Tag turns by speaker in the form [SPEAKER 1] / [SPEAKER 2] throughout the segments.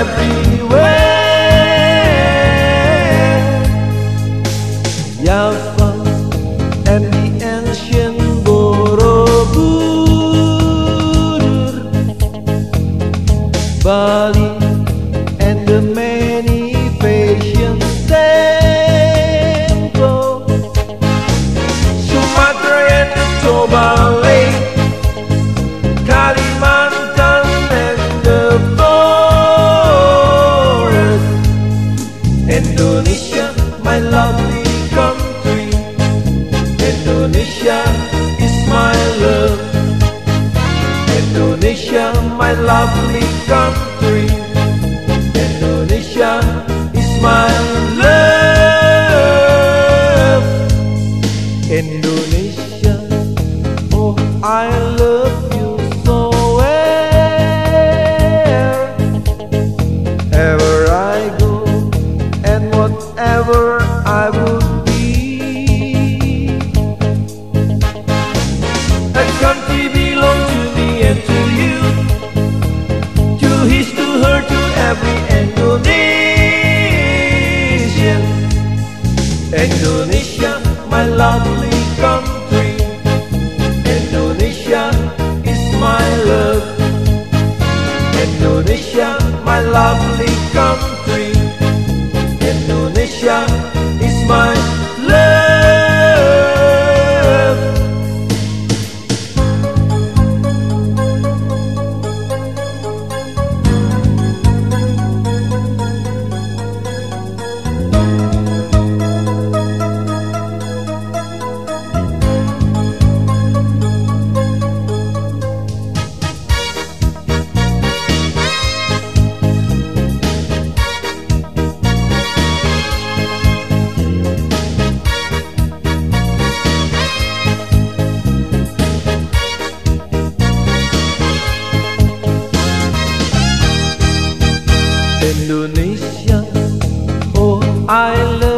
[SPEAKER 1] everywhere. Ancient Borobudur, Bali and the many is my love. Indonesia, my lovely country. Indonesia is my love. Indonesia, oh, I love Indonesia, my lovely country. Indonesia is my love. Indonesia, my lovely country. Indonesia is my Indonesia, oh I love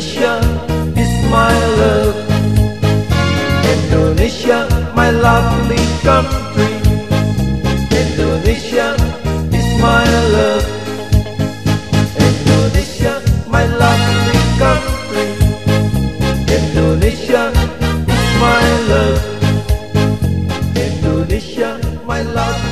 [SPEAKER 1] Indonesia is my love. Indonesia, my lovely country. Indonesia is my love. Indonesia, my lovely country. Indonesia is my love. Indonesia, my lovely